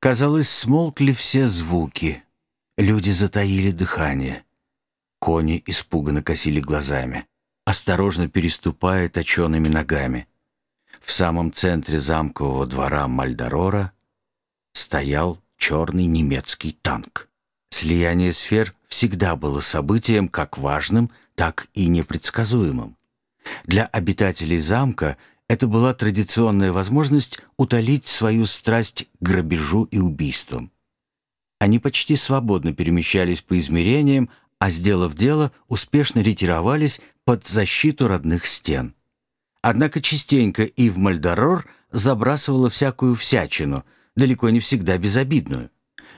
Казалось, смолкли все звуки. Люди затаили дыхание. Кони испуганно косили глазами, осторожно переступая точеными ногами. В самом центре замкового двора Мальдорора стоял черный немецкий танк. Слияние сфер всегда было событием как важным, так и непредсказуемым. Для обитателей замка это была традиционная возможность утолить свою страсть к грабежу и убийствам. Они почти свободно перемещались по измерениям, а, сделав дело, успешно ретировались под защиту родных стен. Однако частенько и в Мальдорор забрасывала всякую всячину, далеко не всегда безобидную.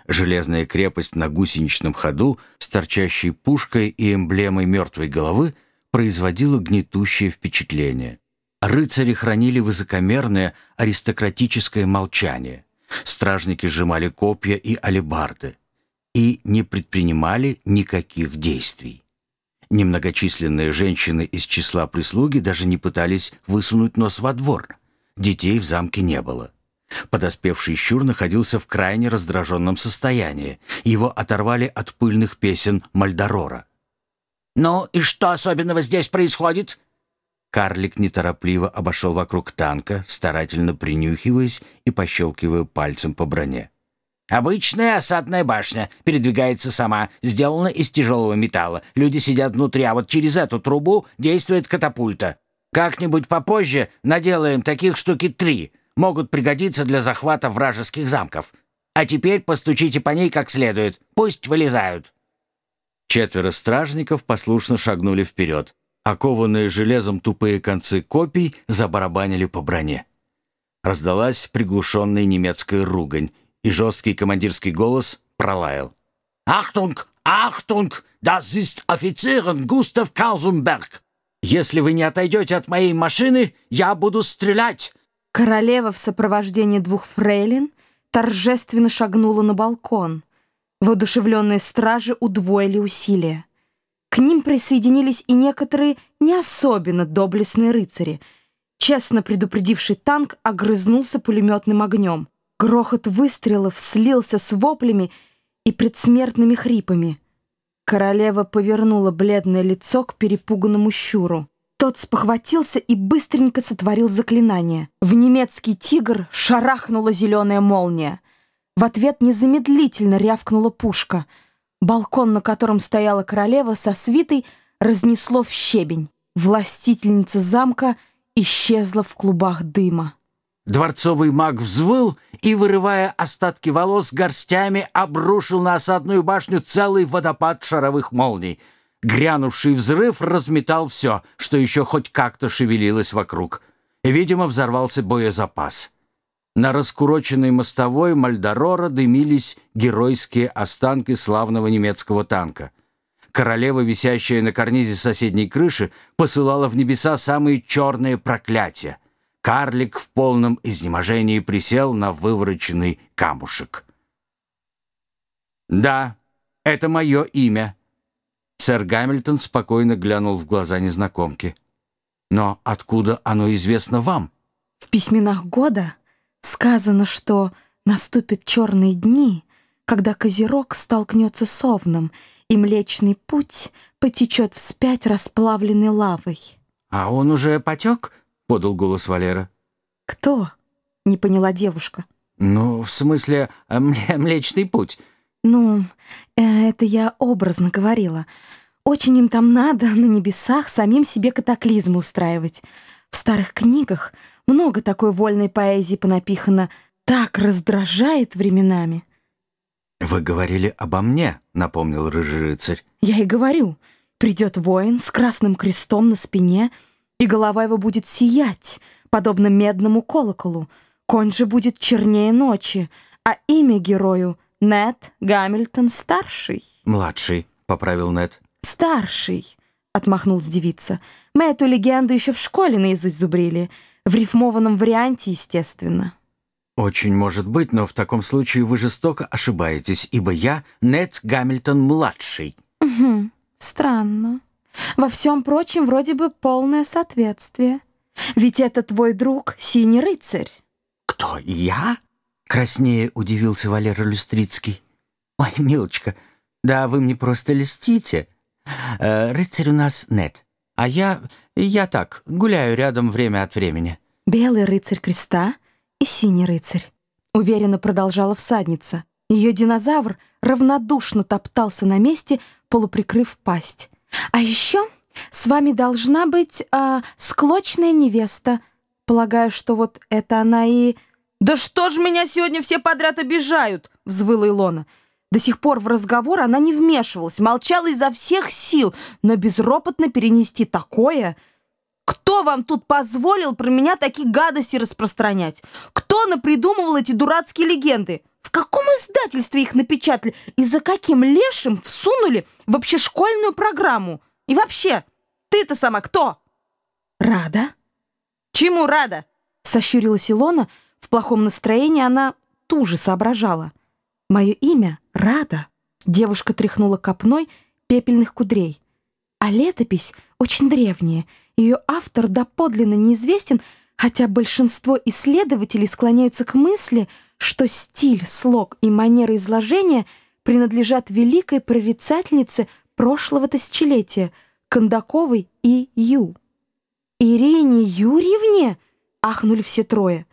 Железная крепость на гусеничном ходу с торчащей пушкой и эмблемой мертвой головы производила гнетущее впечатление. Рыцари хранили высокомерное аристократическое молчание. Стражники сжимали копья и алебарды и не предпринимали никаких действий. Немногочисленные женщины из числа прислуги даже не пытались высунуть нос во двор. Детей в замке не было. Подоспевший щур находился в крайне раздраженном состоянии. Его оторвали от пыльных песен Мальдорора. «Ну и что особенного здесь происходит?» Карлик неторопливо обошел вокруг танка, старательно принюхиваясь и пощелкивая пальцем по броне. Обычная осадная башня передвигается сама, сделана из тяжелого металла. Люди сидят внутри, а вот через эту трубу действует катапульта. Как-нибудь попозже наделаем таких штуки три. Могут пригодиться для захвата вражеских замков. А теперь постучите по ней как следует. Пусть вылезают». Четверо стражников послушно шагнули вперед. Окованные железом тупые концы копий забарабанили по броне. Раздалась приглушенная немецкая ругань, и жесткий командирский голос пролаял. «Achtung! Achtung! Das ist Offizieren Густав Каузенберг! Если вы не отойдете от моей машины, я буду стрелять!» Королева в сопровождении двух фрейлин торжественно шагнула на балкон. Воодушевленные стражи удвоили усилия. К ним присоединились и некоторые не особенно доблестные рыцари. Честно предупредивший танк огрызнулся пулеметным огнем. Грохот выстрелов слился с воплями и предсмертными хрипами. Королева повернула бледное лицо к перепуганному щуру. Тот спохватился и быстренько сотворил заклинание. В немецкий тигр шарахнула зеленая молния. В ответ незамедлительно рявкнула пушка. Балкон, на котором стояла королева со свитой, разнесло в щебень. Властительница замка исчезла в клубах дыма. Дворцовый маг взвыл и, вырывая остатки волос, горстями обрушил на осадную башню целый водопад шаровых молний. Грянувший взрыв разметал все, что еще хоть как-то шевелилось вокруг. Видимо, взорвался боезапас. На раскуроченной мостовой Мальдорора дымились геройские останки славного немецкого танка. Королева, висящая на карнизе соседней крыши, посылала в небеса самые черные проклятия. Карлик в полном изнеможении присел на вывороченный камушек. «Да, это мое имя». Сэр Гамильтон спокойно глянул в глаза незнакомки. «Но откуда оно известно вам?» «В письменах года сказано, что наступят черные дни, когда Козерог столкнется с Овном, и Млечный Путь потечет вспять расплавленной лавой». «А он уже потек?» подал голос Валера. «Кто?» — не поняла девушка. «Ну, в смысле, э, Млечный Путь». «Ну, э, это я образно говорила. Очень им там надо на небесах самим себе катаклизмы устраивать. В старых книгах много такой вольной поэзии понапихано. Так раздражает временами». «Вы говорили обо мне», — напомнил рыжий рыцарь. «Я и говорю. Придет воин с красным крестом на спине — и голова его будет сиять, подобно медному колоколу. Конь же будет чернее ночи, а имя герою — Нед Гамильтон-старший. «Младший», — поправил Нед. «Старший», — отмахнулась девица. «Мы эту легенду еще в школе наизусть зубрили. В рифмованном варианте, естественно». «Очень может быть, но в таком случае вы жестоко ошибаетесь, ибо я Нед Гамильтон-младший». «Угу, странно». Во всем прочем вроде бы полное соответствие. Ведь это твой друг, синий рыцарь. Кто, я? Краснее удивился Валера Люстрицкий. «Ой, милочка, да вы мне просто льстите. Э, рыцарь у нас нет, а я... я так, гуляю рядом время от времени». «Белый рыцарь креста и синий рыцарь», — уверенно продолжала всадница. Ее динозавр равнодушно топтался на месте, полуприкрыв пасть. «А еще с вами должна быть э, склочная невеста. Полагаю, что вот это она и...» «Да что ж меня сегодня все подряд обижают?» — взвыла Илона. До сих пор в разговор она не вмешивалась, молчала изо всех сил, но безропотно перенести такое... Кто вам тут позволил про меня такие гадости распространять? Кто напридумывал эти дурацкие легенды? В каком издательстве их напечатали? И за каким лешим всунули в общешкольную программу? И вообще, ты-то сама кто? Рада? Чему рада? Сощурилась Илона, в плохом настроении она туже соображала. «Мое имя — Рада». Девушка тряхнула копной пепельных кудрей. А летопись очень древняя. Ее автор доподлинно неизвестен, хотя большинство исследователей склоняются к мысли, что стиль, слог и манера изложения принадлежат великой прорицательнице прошлого тысячелетия Кондаковой и Ю. «Ирине Юрьевне?» — ахнули все трое.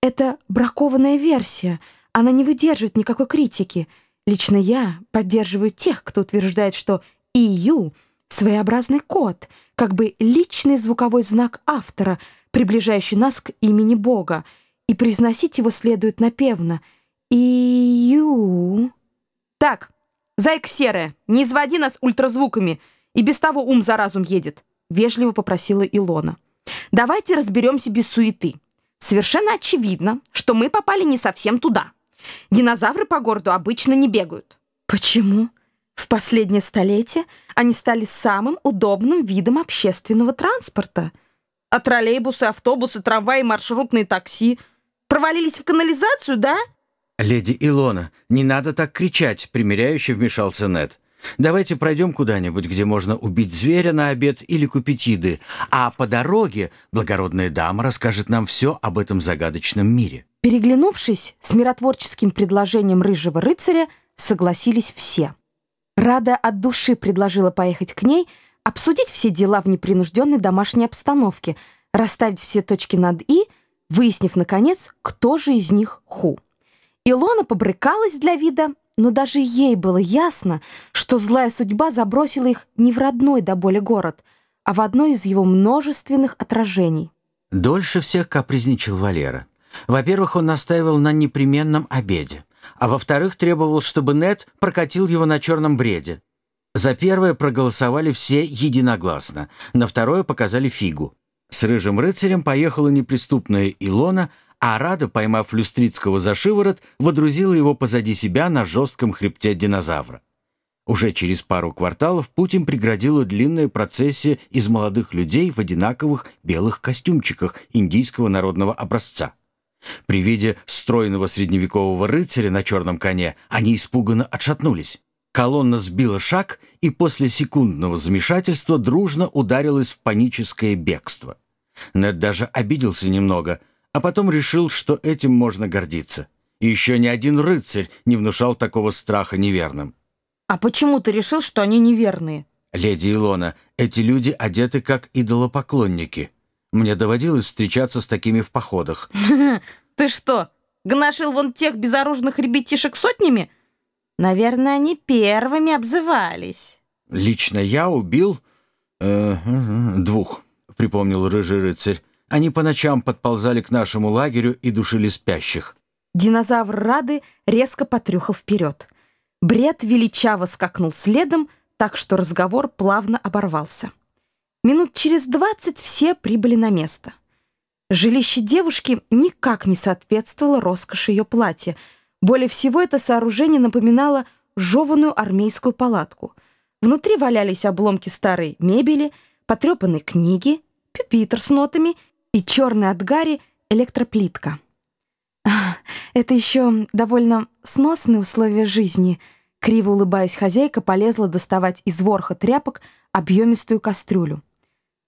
Это бракованная версия. Она не выдерживает никакой критики. Лично я поддерживаю тех, кто утверждает, что «ию» — своеобразный код, как бы личный звуковой знак автора, приближающий нас к имени Бога, и произносить его следует напевно. «ию». Так, зайка серая, не изводи нас ультразвуками, и без того ум за разум едет, — вежливо попросила Илона. Давайте разберемся без суеты. Совершенно очевидно, что мы попали не совсем туда. Динозавры по городу обычно не бегают. Почему? В последнее столетие они стали самым удобным видом общественного транспорта. А троллейбусы, автобусы, трамваи, маршрутные такси провалились в канализацию, да? «Леди Илона, не надо так кричать», — примиряюще вмешался Нед. Давайте пройдем куда-нибудь, где можно убить зверя на обед или купить еды, а по дороге благородная дама расскажет нам все об этом загадочном мире». Переглянувшись с миротворческим предложением рыжего рыцаря, согласились все. Рада от души предложила поехать к ней, обсудить все дела в непринужденной домашней обстановке, расставить все точки над «и», выяснив, наконец, кто же из них ху. Илона побрыкалась для вида, но даже ей было ясно, что злая судьба забросила их не в родной до боли город, а в одно из его множественных отражений. Дольше всех капризничал Валера. Во-первых, он настаивал на непременном обеде, а во-вторых, требовал, чтобы Нед прокатил его на черном бреде. За первое проголосовали все единогласно, на второе показали фигу. С рыжим рыцарем поехала неприступная Илона, а Рада, поймав Люстрицкого за шиворот, водрузила его позади себя на жестком хребте динозавра. Уже через пару кварталов путь им преградила длинная процессия из молодых людей в одинаковых белых костюмчиках индийского народного образца. При виде стройного средневекового рыцаря на черном коне они испуганно отшатнулись. Колонна сбила шаг и после секундного замешательства дружно ударилась в паническое бегство. Нед даже обиделся немного – а потом решил, что этим можно гордиться. И еще ни один рыцарь не внушал такого страха неверным. «А почему ты решил, что они неверные?» «Леди Илона, эти люди одеты как идолопоклонники. Мне доводилось встречаться с такими в походах». «Ты что, гношил вон тех безоружных ребятишек сотнями?» «Наверное, они первыми обзывались». «Лично я убил э, двух», — припомнил рыжий рыцарь. Они по ночам подползали к нашему лагерю и душили спящих. Динозавр Рады резко потрюхал вперед. Бред величаво скакнул следом, так что разговор плавно оборвался. Минут через двадцать все прибыли на место. Жилище девушки никак не соответствовало роскоши ее платья. Более всего это сооружение напоминало жеванную армейскую палатку. Внутри валялись обломки старой мебели, потрепанные книги, пюпитр с нотами и черный от гари электроплитка. Это еще довольно сносные условия жизни. Криво улыбаясь, хозяйка полезла доставать из ворха тряпок объемистую кастрюлю.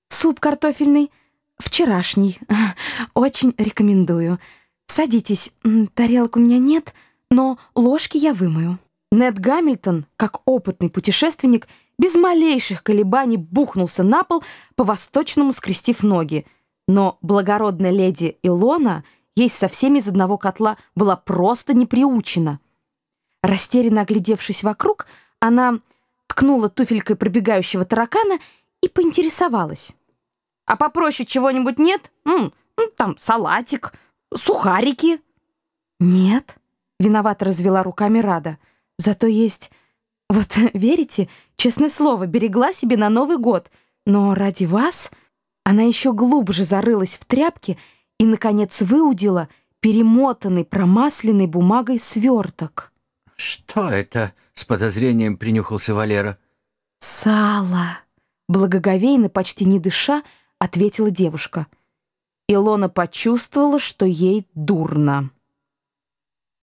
Суп картофельный вчерашний. Очень рекомендую. «Садитесь, тарелок у меня нет, но ложки я вымою». Нед Гамильтон, как опытный путешественник, без малейших колебаний бухнулся на пол, по-восточному скрестив ноги. Но благородная леди Илона есть со всеми из одного котла была просто не приучена. Растерянно оглядевшись вокруг, она ткнула туфелькой пробегающего таракана и поинтересовалась. «А попроще чего-нибудь нет? Ну, там салатик, сухарики?» «Нет», — виновато развела руками Рада. Зато есть... Вот верите, честное слово, берегла себе на Новый год. Но ради вас она еще глубже зарылась в тряпки и, наконец, выудила перемотанный промасленной бумагой сверток. «Что это?» — с подозрением принюхался Валера. «Сало!» — благоговейно, почти не дыша, ответила девушка. Илона почувствовала, что ей дурно.